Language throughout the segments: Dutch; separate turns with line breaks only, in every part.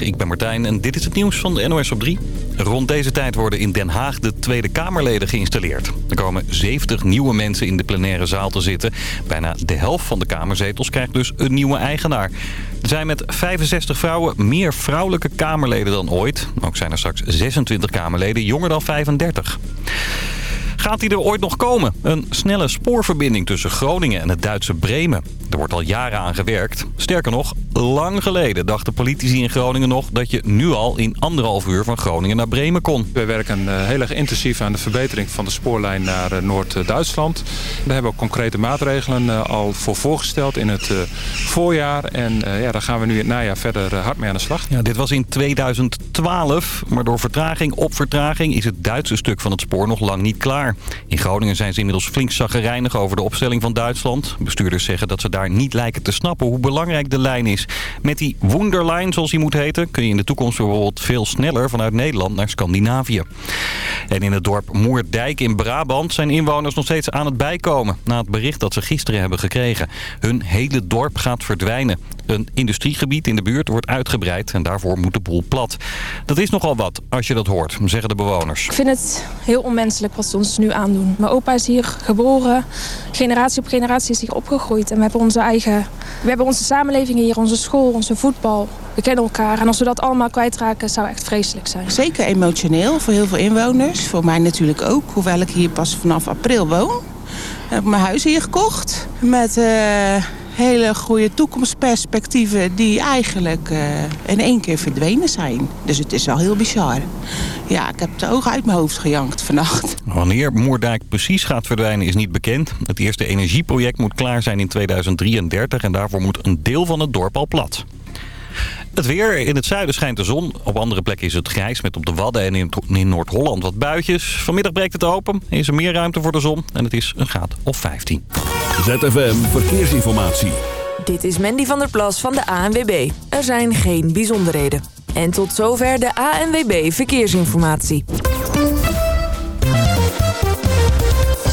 Ik ben Martijn en dit is het nieuws van de NOS op 3. Rond deze tijd worden in Den Haag de Tweede Kamerleden geïnstalleerd. Er komen 70 nieuwe mensen in de plenaire zaal te zitten. Bijna de helft van de Kamerzetels krijgt dus een nieuwe eigenaar. Er zijn met 65 vrouwen meer vrouwelijke Kamerleden dan ooit. Ook zijn er straks 26 Kamerleden jonger dan 35. Gaat die er ooit nog komen? Een snelle spoorverbinding tussen Groningen en het Duitse Bremen. Er wordt al jaren aan gewerkt. Sterker nog, lang geleden dachten politici in Groningen nog... dat je nu al in anderhalf uur van Groningen naar Bremen kon.
We werken eh, heel erg intensief aan de verbetering van de spoorlijn naar eh, Noord-Duitsland. Daar hebben we ook concrete maatregelen eh, al voor voorgesteld in het voorjaar. En ja, daar gaan we nu in het najaar verder hard mee aan de slag.
Ja, dit was in 2012, maar door vertraging op vertraging... is het Duitse stuk van het spoor nog lang niet klaar. In Groningen zijn ze inmiddels flink zaggerijnig over de opstelling van Duitsland. Bestuurders zeggen dat ze daar niet lijken te snappen hoe belangrijk de lijn is. Met die Wonderline, zoals die moet heten, kun je in de toekomst bijvoorbeeld veel sneller vanuit Nederland naar Scandinavië. En in het dorp Moerdijk in Brabant zijn inwoners nog steeds aan het bijkomen. Na het bericht dat ze gisteren hebben gekregen. Hun hele dorp gaat verdwijnen. Een industriegebied in de buurt wordt uitgebreid en daarvoor moet de boel plat. Dat is nogal wat als je dat hoort, zeggen de bewoners.
Ik vind het heel onmenselijk wat ze ons nu aandoen. Mijn opa is hier geboren, generatie op generatie is hier opgegroeid. En we hebben onze eigen, we hebben onze samenleving hier, onze school, onze voetbal. We kennen elkaar en als we dat allemaal kwijtraken zou echt vreselijk zijn.
Zeker emotioneel voor heel veel inwoners. Voor mij natuurlijk ook, hoewel ik hier pas vanaf april woon. Ik heb mijn huis hier gekocht met... Uh hele goede toekomstperspectieven die eigenlijk uh, in één keer verdwenen zijn. Dus het is wel heel bizar. Ja, ik heb de ogen uit mijn hoofd gejankt vannacht.
Wanneer Moerdijk precies gaat verdwijnen is niet bekend. Het eerste energieproject moet klaar zijn in 2033 en daarvoor moet een deel van het dorp al plat. Het weer. In het zuiden schijnt de zon. Op andere plekken is het grijs met op de Wadden en in Noord-Holland wat buitjes. Vanmiddag breekt het open. Is er meer ruimte voor de zon. En het is een graad of 15.
ZFM Verkeersinformatie.
Dit is Mandy van der Plas van de ANWB. Er zijn geen bijzonderheden. En tot zover de ANWB Verkeersinformatie.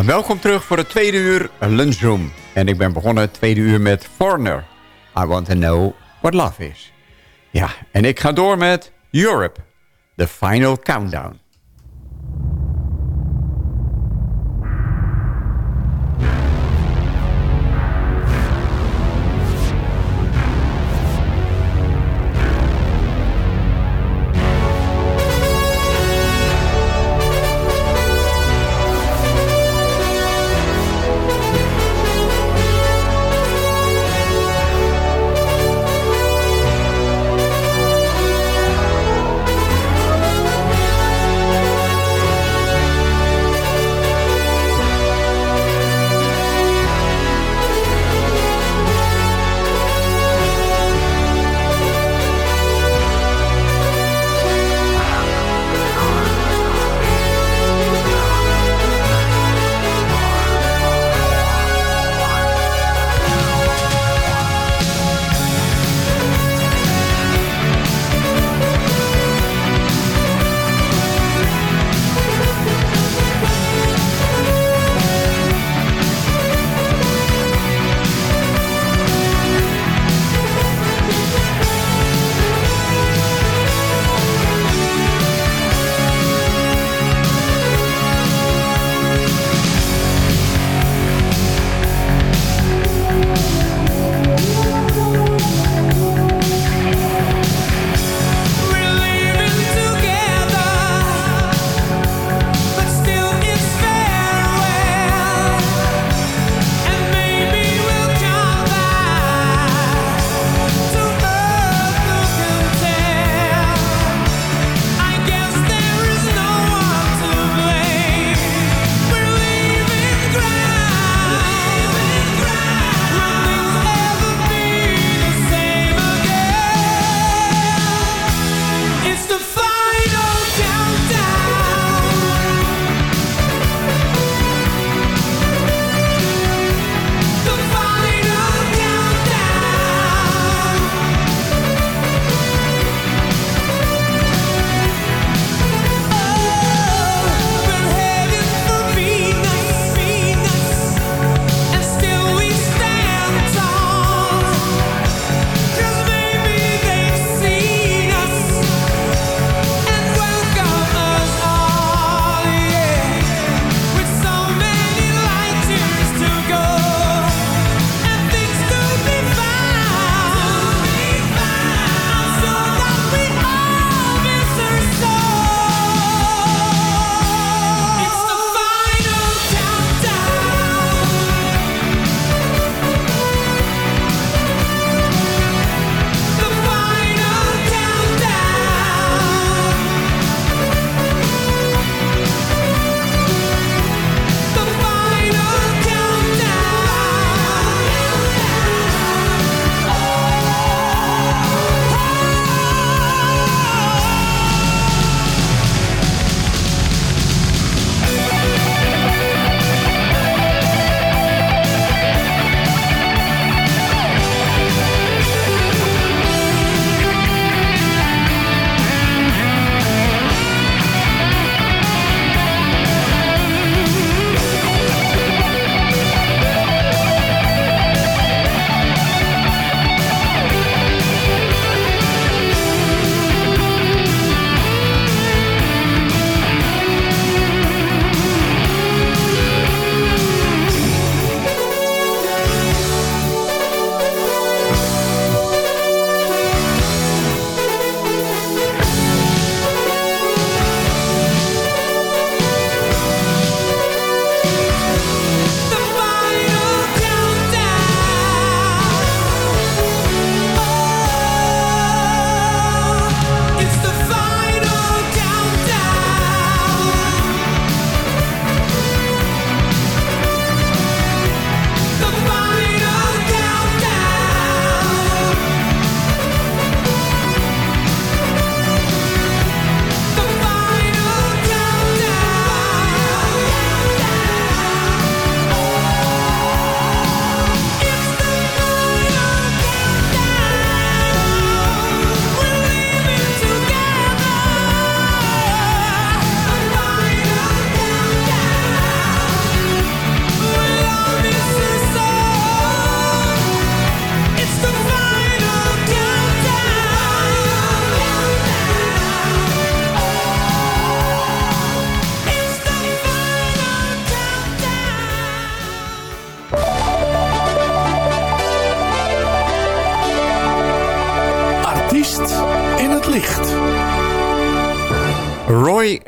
Ja, welkom terug voor het tweede uur Lunchroom. En ik ben begonnen het tweede uur met Foreigner. I want to know what love is. Ja, en ik ga door met Europe. The Final Countdown.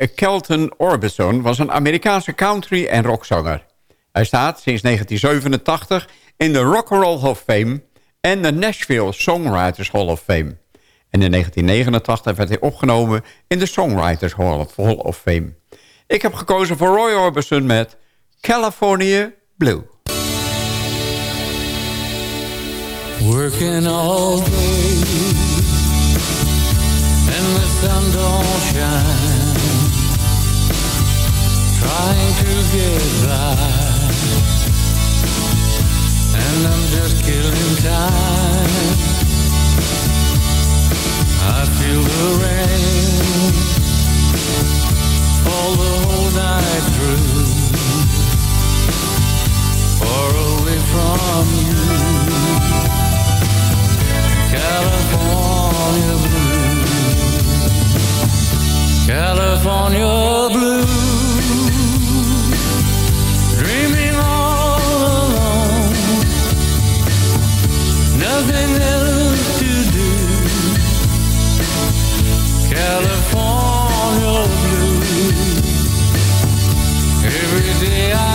Kelton Orbison was een Amerikaanse country- en rockzanger. Hij staat sinds 1987 in de Rock and Roll Hall of Fame... en de Nashville Songwriters Hall of Fame. En in 1989 werd hij opgenomen in de Songwriters Hall of Fame. Ik heb gekozen voor Roy Orbison met California Blue.
Working all day and the sun don't shine. Trying to get by, and I'm just killing time. I feel the rain fall the whole night through, far away from you. California blue, California blue, nothing else to do. California blue, every day I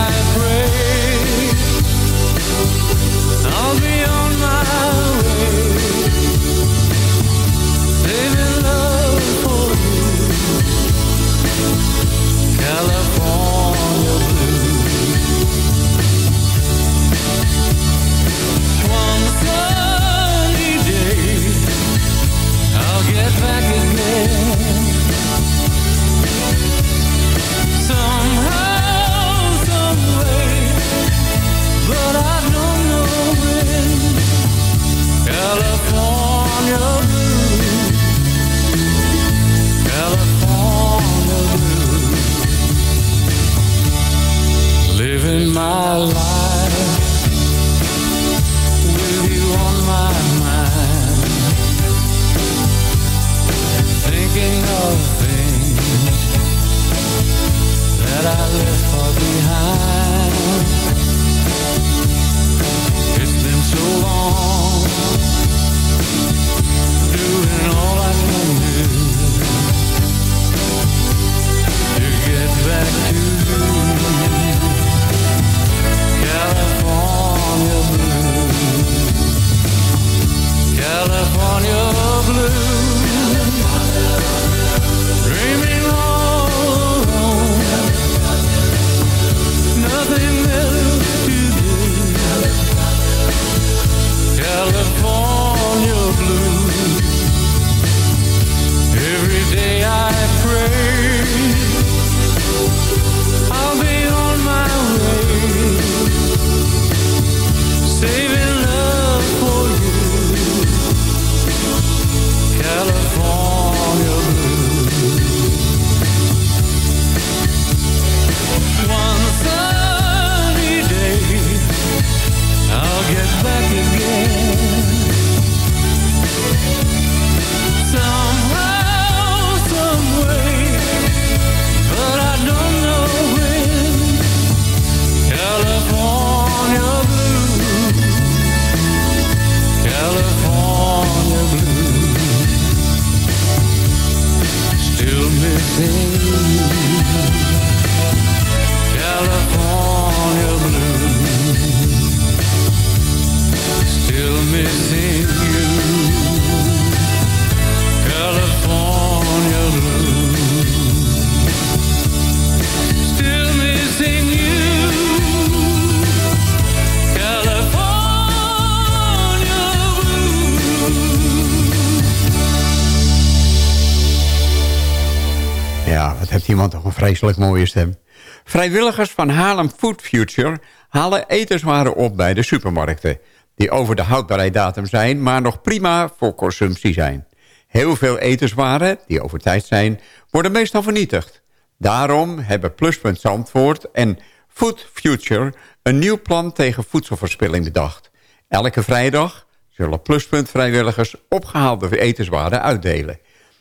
vreselijk mooie stem. Vrijwilligers van Haarlem Food Future halen etenswaren op bij de supermarkten... die over de houdbaarheidsdatum zijn, maar nog prima voor consumptie zijn. Heel veel etenswaren, die over tijd zijn, worden meestal vernietigd. Daarom hebben Pluspunt Zandvoort en Food Future... een nieuw plan tegen voedselverspilling bedacht. Elke vrijdag zullen Pluspunt vrijwilligers opgehaalde etenswaren uitdelen...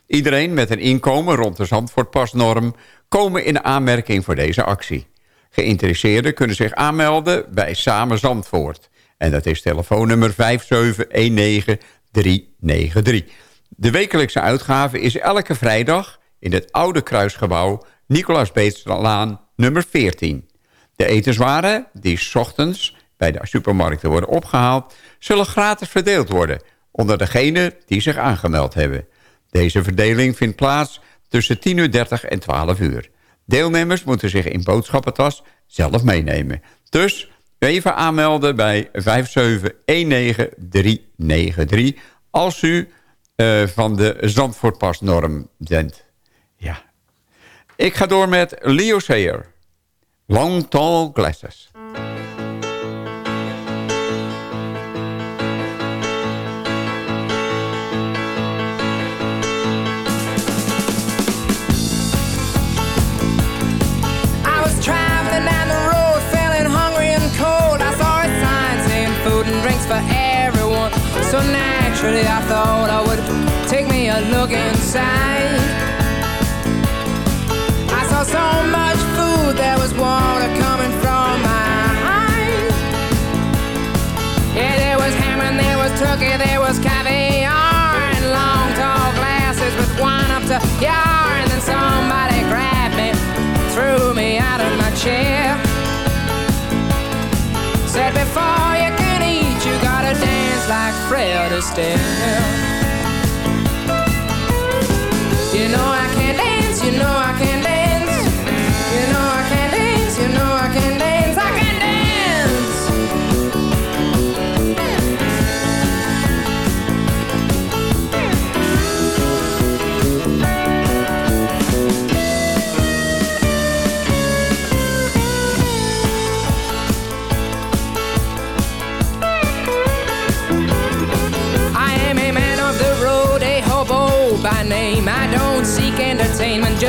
Iedereen met een inkomen rond de Zandvoortpasnorm... komen in aanmerking voor deze actie. Geïnteresseerden kunnen zich aanmelden bij Samen Zandvoort. En dat is telefoonnummer 5719393. De wekelijkse uitgave is elke vrijdag in het oude kruisgebouw Nicolaas Beetslaan nummer 14. De etenswaren die 's ochtends bij de supermarkten worden opgehaald... zullen gratis verdeeld worden onder degenen die zich aangemeld hebben. Deze verdeling vindt plaats tussen 10.30 uur en 12 uur. Deelnemers moeten zich in boodschappentas zelf meenemen. Dus even aanmelden bij 5719393 als u uh, van de Zandvoortpasnorm bent. Ja. Ik ga door met Leo Sayer. Long Tall Glasses.
So naturally, I thought I would take me a look inside. I saw so much food, there was water coming from my eyes. Yeah, there was ham and there was turkey, there was caviar, and long tall glasses with wine up to yar. And then somebody grabbed me, threw me out of my chair. Like Fred Astaire. You know I can dance, you know I can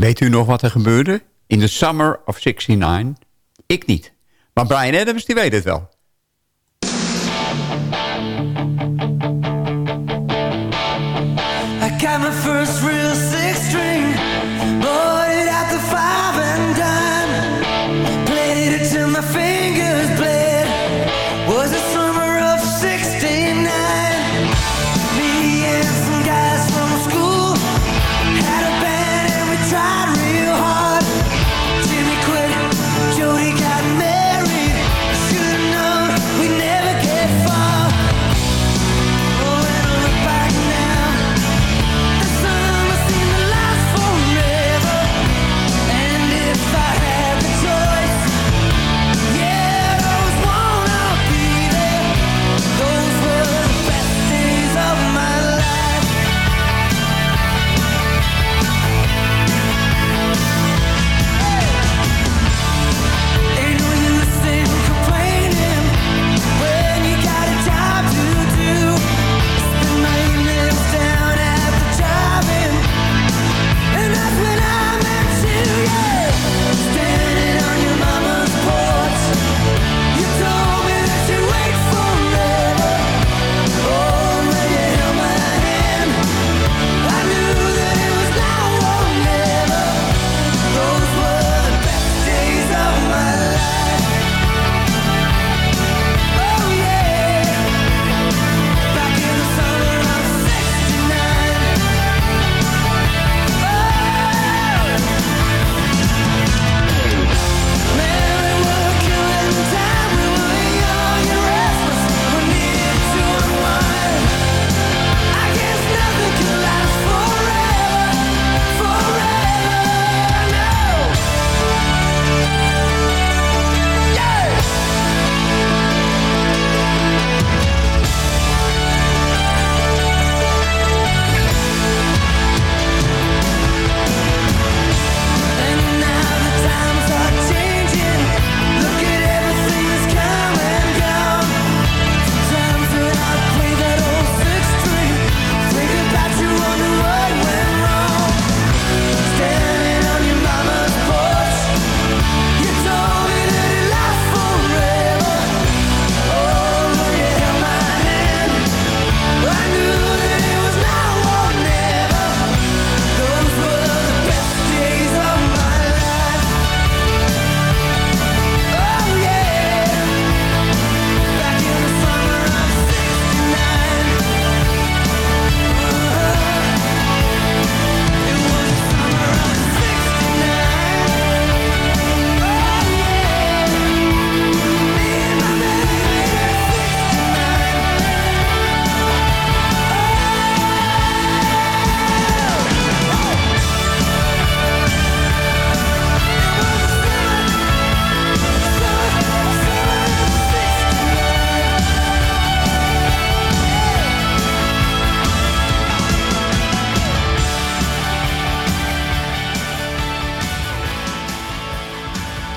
Weet u nog wat er gebeurde in the summer of 69? Ik niet. Maar Brian Adams, die weet het wel.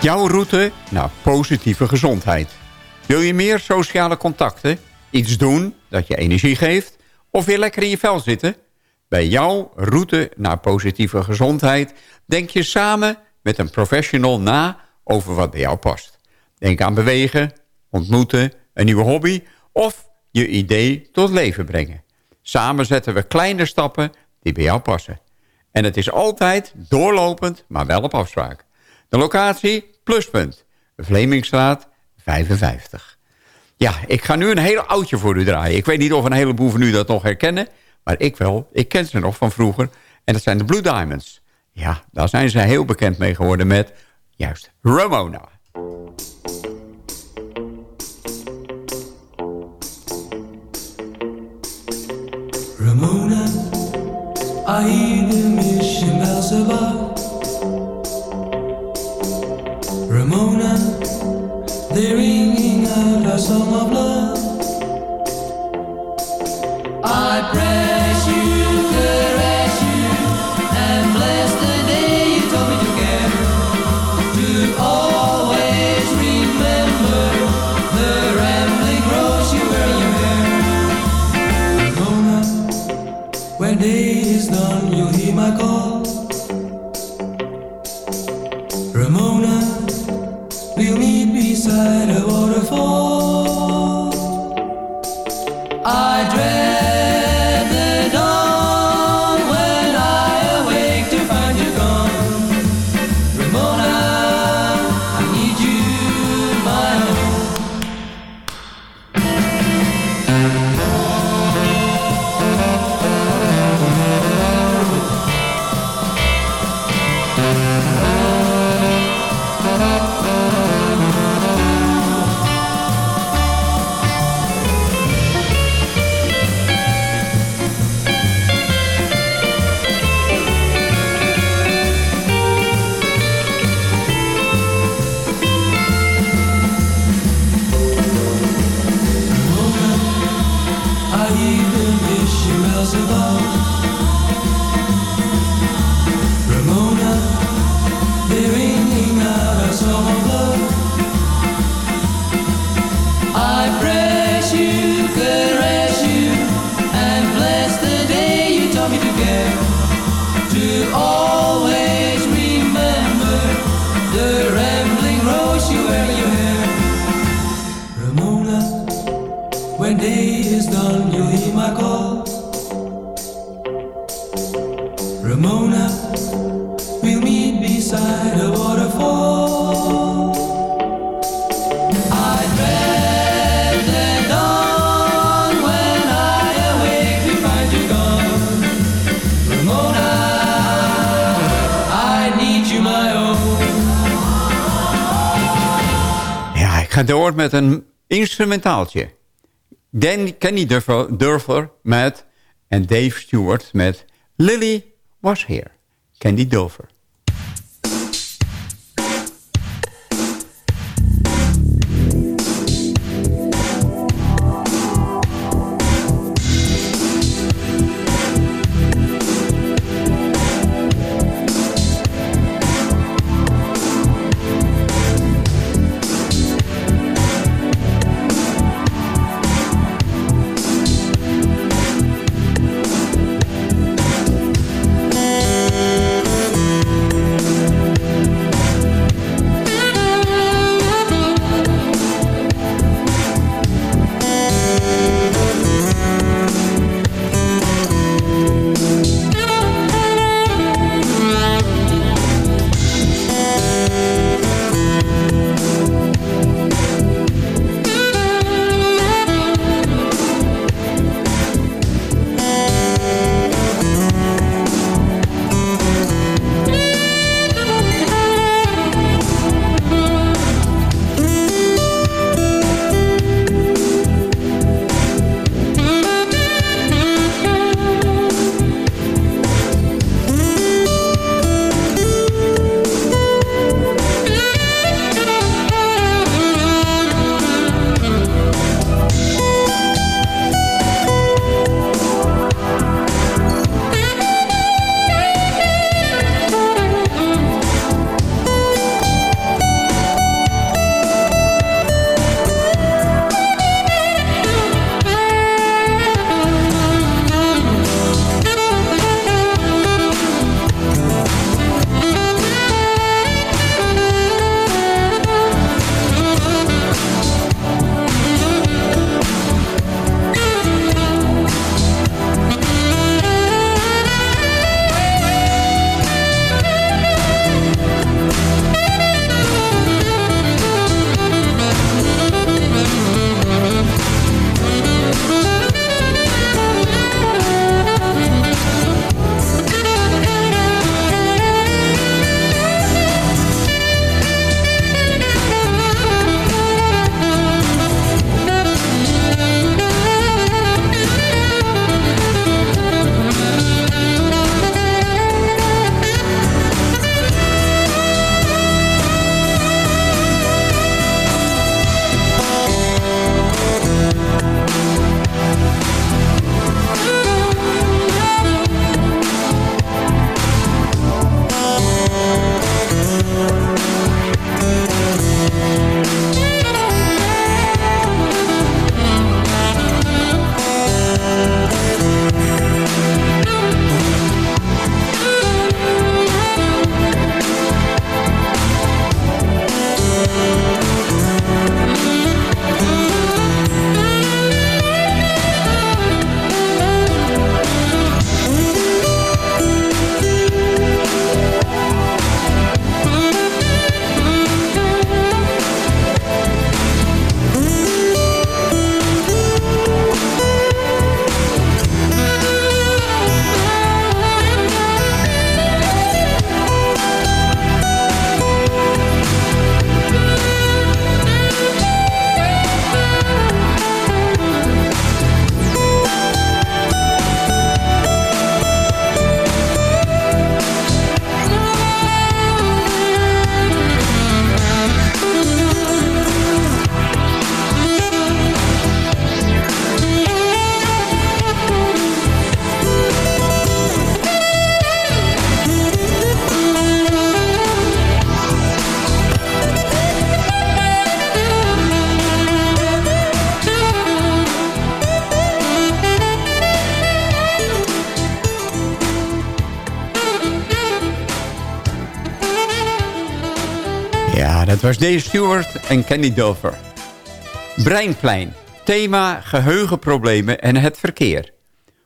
Jouw route naar positieve gezondheid. Wil je meer sociale contacten? Iets doen dat je energie geeft? Of weer lekker in je vel zitten? Bij jouw route naar positieve gezondheid... denk je samen met een professional na over wat bij jou past. Denk aan bewegen, ontmoeten, een nieuwe hobby... of je idee tot leven brengen. Samen zetten we kleine stappen die bij jou passen. En het is altijd doorlopend, maar wel op afspraak. De locatie Pluspunt, Vlemingstraat 55. Ja, ik ga nu een heel oudje voor u draaien. Ik weet niet of een heleboel van u dat nog herkennen... maar ik wel. Ik ken ze nog van vroeger. En dat zijn de Blue Diamonds. Ja, daar zijn ze heel bekend mee geworden met... juist, Ramona.
Ramona, I hear the mission bells above. Ramona, they're ringing out our song of love.
Door met een instrumentaaltje. Dan Kenny Durfer, Durfer met en Dave Stewart met Lily Was Here. Candy Dulfer.
Dave Stewart en Kenny Dover. Breinplein. Thema geheugenproblemen en het verkeer.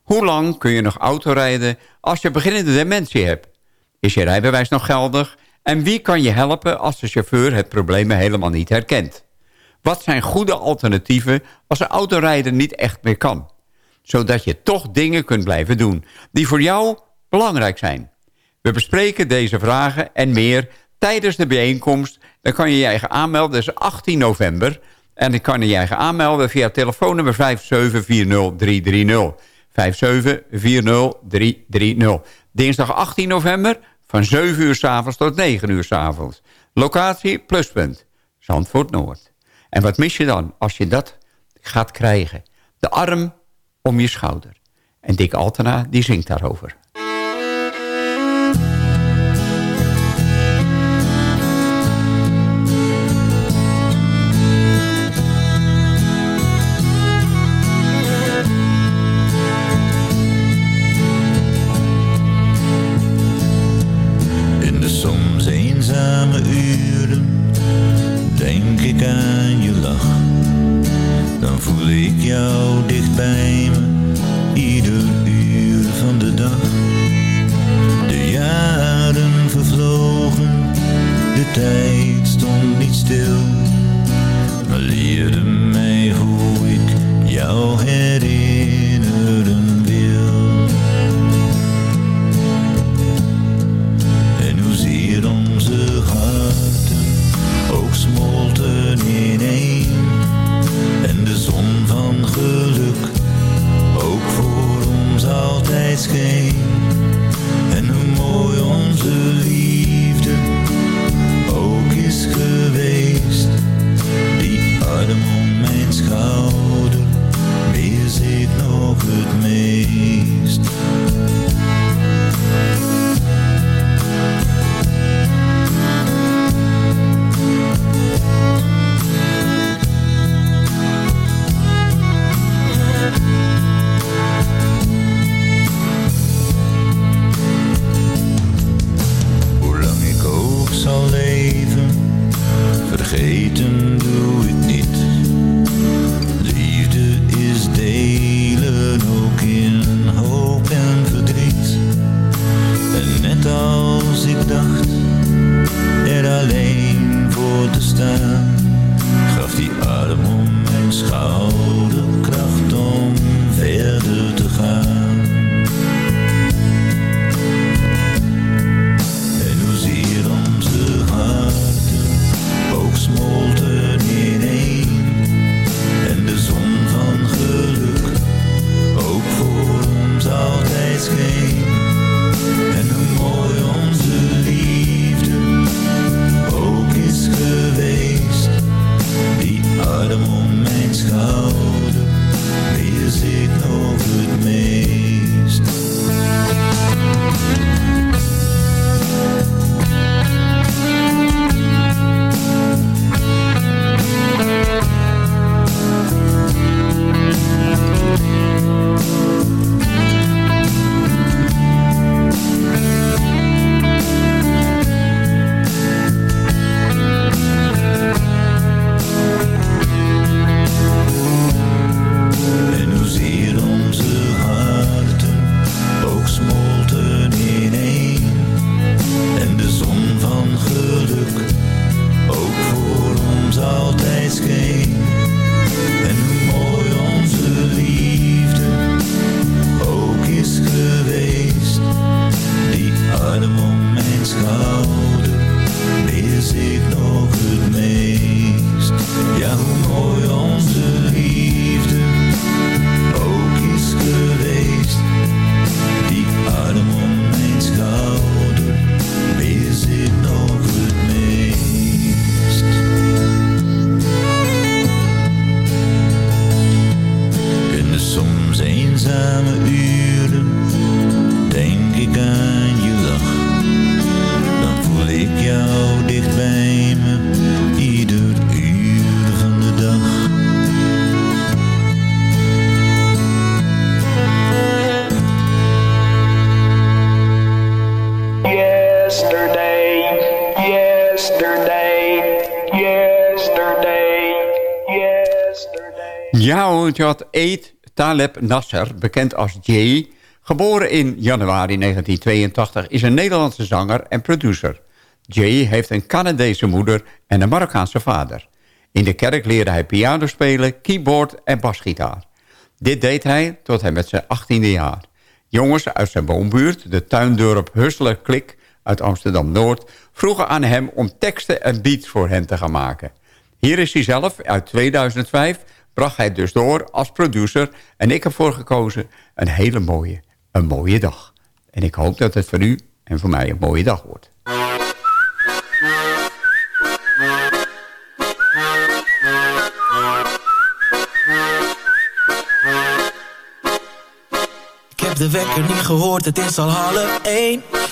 Hoe lang kun je nog autorijden als je beginnende dementie hebt? Is je rijbewijs nog geldig? En wie kan je helpen als de chauffeur het probleem helemaal niet herkent? Wat zijn goede alternatieven als een autorijden niet echt meer kan? Zodat je toch dingen kunt blijven doen die voor jou belangrijk zijn. We bespreken deze vragen en meer tijdens de bijeenkomst. Dan kan je je eigen aanmelden, dat is 18 november. En dan kan je je eigen aanmelden via telefoonnummer 5740330. 5740330. Dinsdag 18 november van 7 uur s avonds tot 9 uur s avonds. Locatie Pluspunt, Zandvoort Noord. En wat mis je dan als je dat gaat krijgen? De arm om je schouder. En Dick Altena die zingt daarover.
Taleb Nasser, bekend als Jay... geboren in januari 1982, is een Nederlandse zanger en producer. Jay heeft een Canadese moeder en een Marokkaanse vader. In de kerk leerde hij piano spelen, keyboard en basgitaar. Dit deed hij tot hij met zijn 18e jaar. Jongens uit zijn woonbuurt, de tuindorp Hustler Klik uit Amsterdam-Noord... vroegen aan hem om teksten en beats voor hen te gaan maken. Hier is hij zelf uit 2005, bracht hij dus door als producer... en ik heb voor gekozen een hele mooie, een mooie dag. En ik hoop dat het voor u en voor mij een mooie dag wordt.
Ik heb de wekker niet gehoord, het is al half één.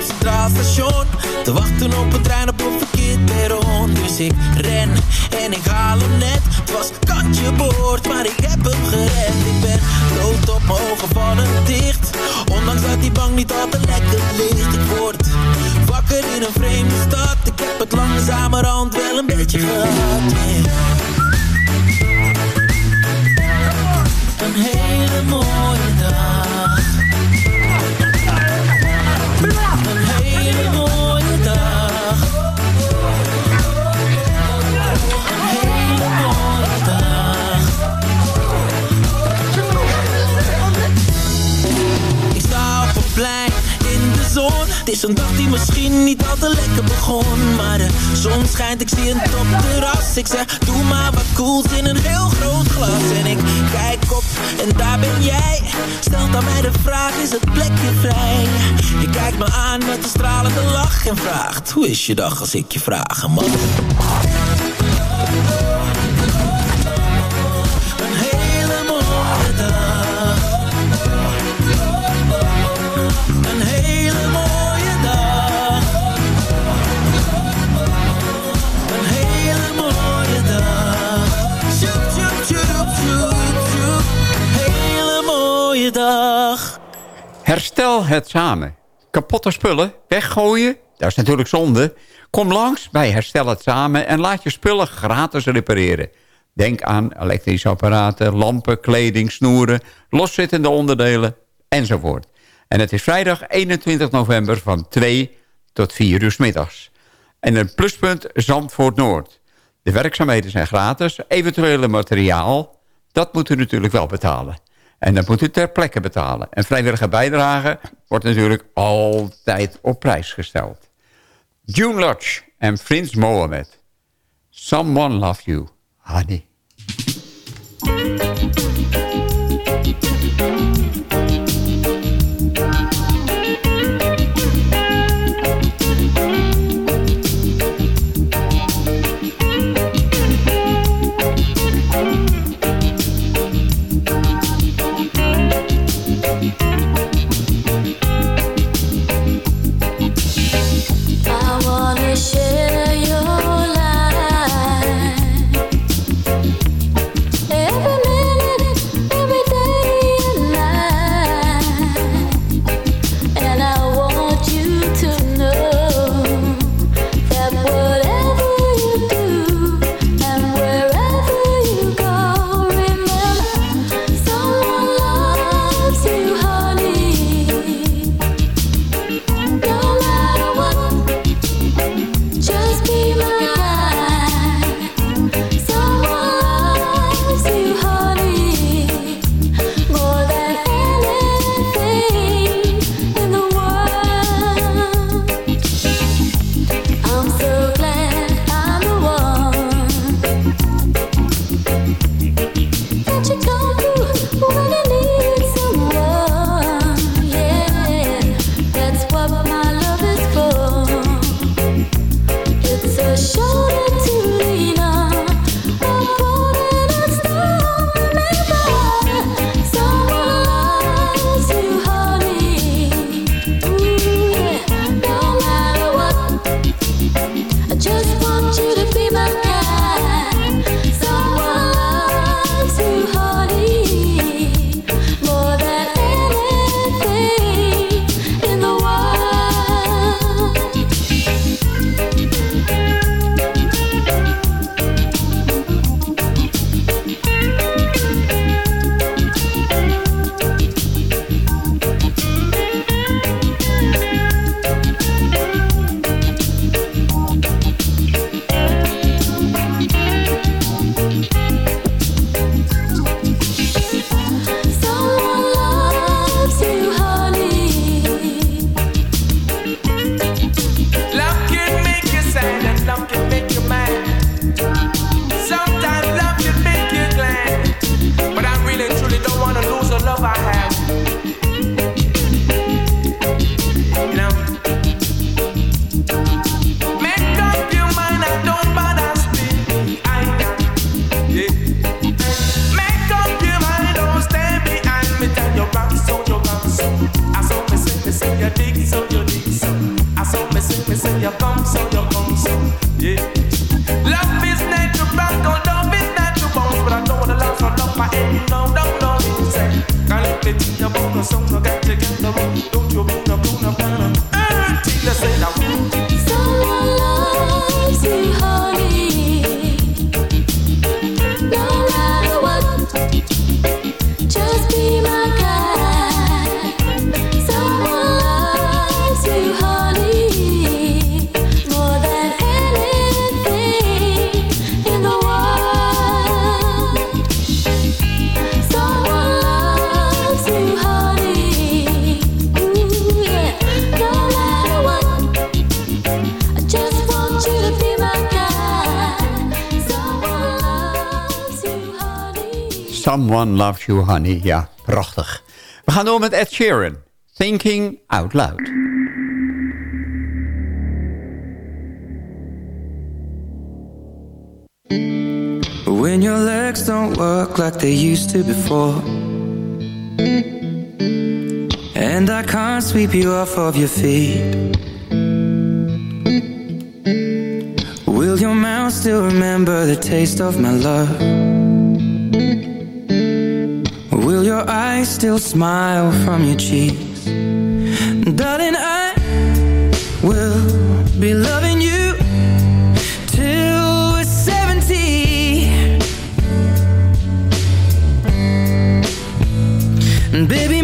Op Centraal Station Te wachten op een trein op een verkeerd perron. Dus ik ren en ik haal hem net. Het was kantje boord, maar ik heb hem gered. Ik ben dood op mijn ogen vallen dicht. Ondanks dat die bank niet altijd lekker ligt. Ik word wakker in een vreemde stad. Ik heb het langzamerhand wel een beetje gehad. Een hele mooie dag Het is een dag die misschien niet al te lekker begon. Maar de zon schijnt, ik zie een topterras. Ik zeg, doe maar wat cools in een heel groot glas. En ik kijk op en daar ben jij. Stelt aan mij de vraag, is het plekje vrij? Je kijkt me aan met een stralende lach en vraagt, hoe is je dag als ik je vragen mag?
Herstel het samen. Kapotte spullen weggooien, dat is natuurlijk zonde. Kom langs bij Herstel het samen en laat je spullen gratis repareren. Denk aan elektrische apparaten, lampen, kleding, snoeren, loszittende onderdelen enzovoort. En het is vrijdag 21 november van 2 tot 4 uur middags. En een pluspunt Zandvoort Noord. De werkzaamheden zijn gratis. Eventuele materiaal, dat moet u natuurlijk wel betalen. En dat moet u ter plekke betalen. En vrijwillige bijdrage wordt natuurlijk altijd op prijs gesteld. June Lodge en Prins Mohammed. Someone love you, honey.
You dig so, you dig so. I saw me say, me say you come so, you come so. Yeah. Love is natural, God, love is natural bones, but I don't wanna love for love my head. No, no, no, you. Can't let me tell you about song, no
Someone Loves You Honey.
Ja, prachtig. We gaan door met Ed Sheeran. Thinking Out Loud.
When your legs don't work like they used to before. And I can't sweep you off of your feet. Will your mouth still remember the taste of my love? Will your eyes still smile from your cheeks? Darling, I will be loving you till we're 70. And baby,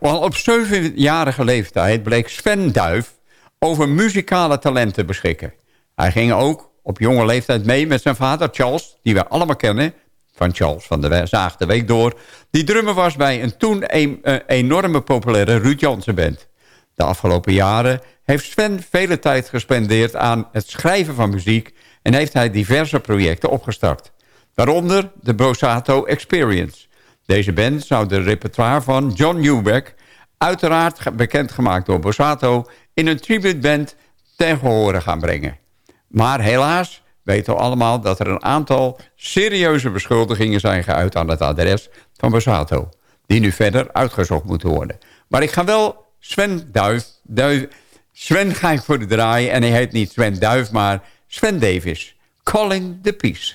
Al op zevenjarige leeftijd bleek Sven Duif over muzikale talenten te beschikken. Hij ging ook op jonge leeftijd mee met zijn vader Charles, die we allemaal kennen, van Charles van de Zaag de Week door, die drummer was bij een toen een, eh, enorme populaire Ruud Jansen band. De afgelopen jaren heeft Sven vele tijd gespendeerd aan het schrijven van muziek en heeft hij diverse projecten opgestart. Waaronder de Brosato Experience. Deze band zou de repertoire van John Newbeck... uiteraard ge- bekendgemaakt door Borsato... in een tributeband ten gehore gaan brengen. Maar helaas weten we allemaal dat er een aantal serieuze beschuldigingen zijn geuit aan het adres van Borsato. Die nu verder uitgezocht moeten worden. Maar ik ga wel Sven Duif... Sven ga ik voor de draaien en hij heet niet Sven Duif, maar Sven Davis. Calling the Peace.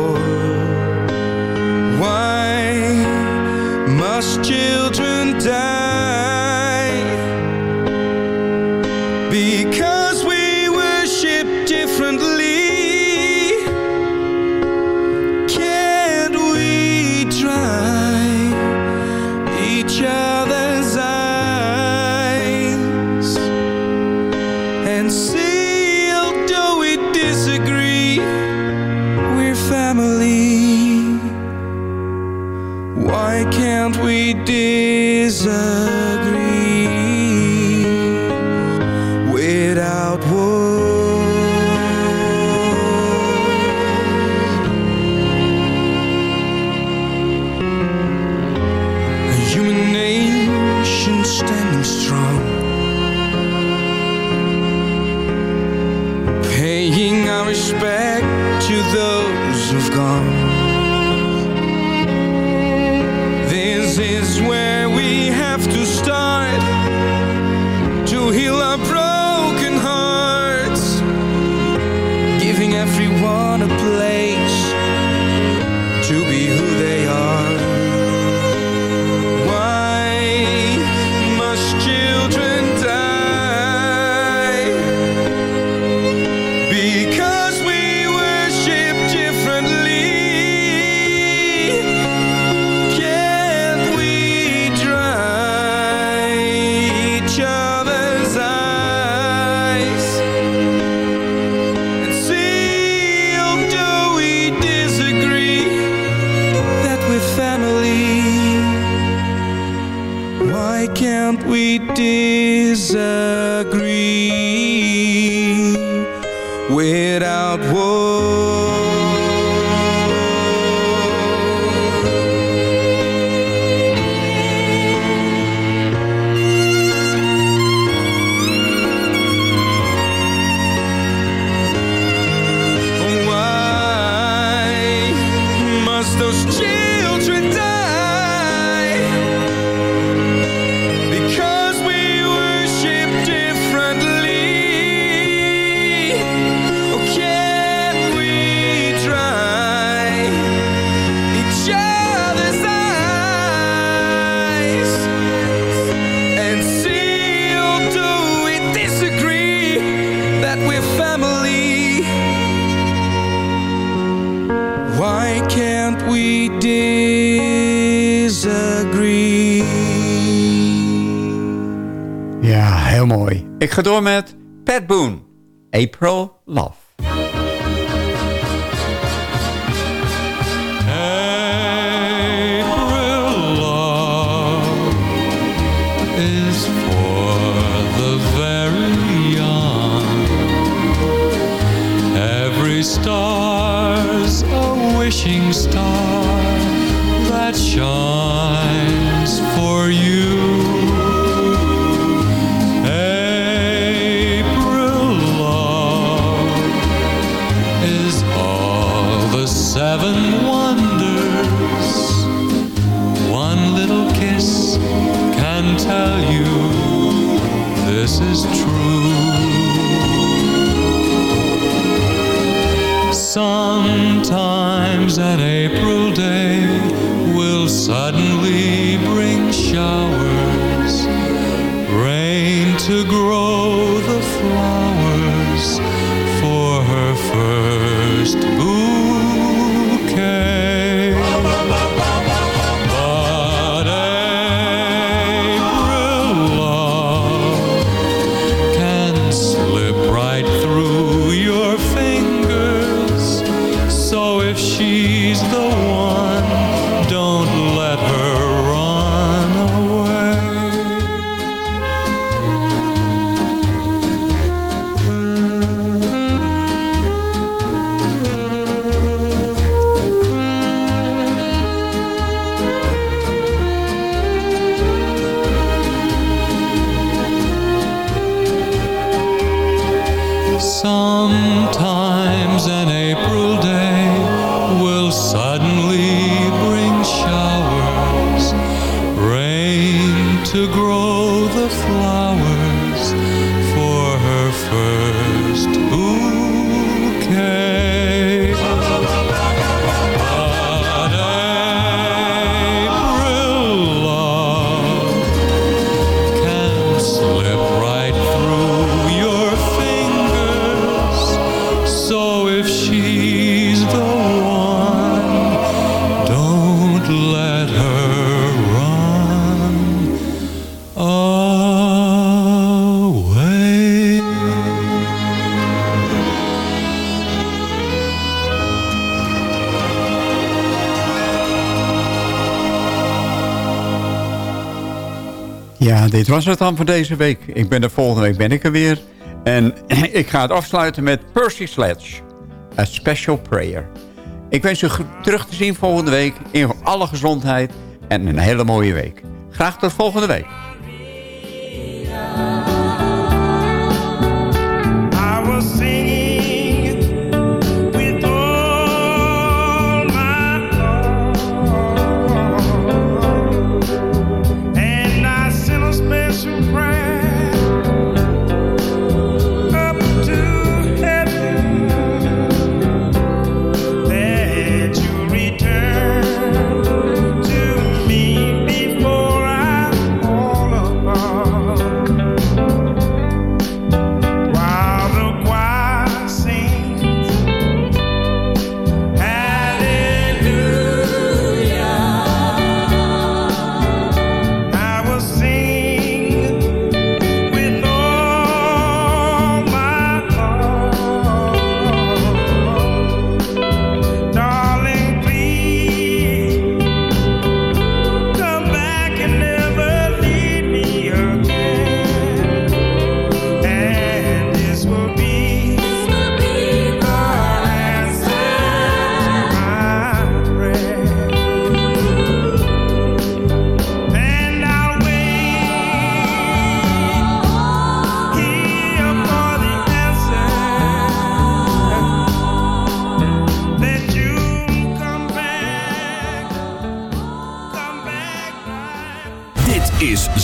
Must children die?
it out. Whoa. Ik ga door met Pat Boone. April Love.
to grow.
dit was het dan voor deze week. Ik ben er volgende week ben ik er weer. En ik ga het afsluiten met Percy Sledge. A Special Prayer. Ik wens u terug te zien volgende week. In alle gezondheid en een hele mooie week. Graag tot volgende week.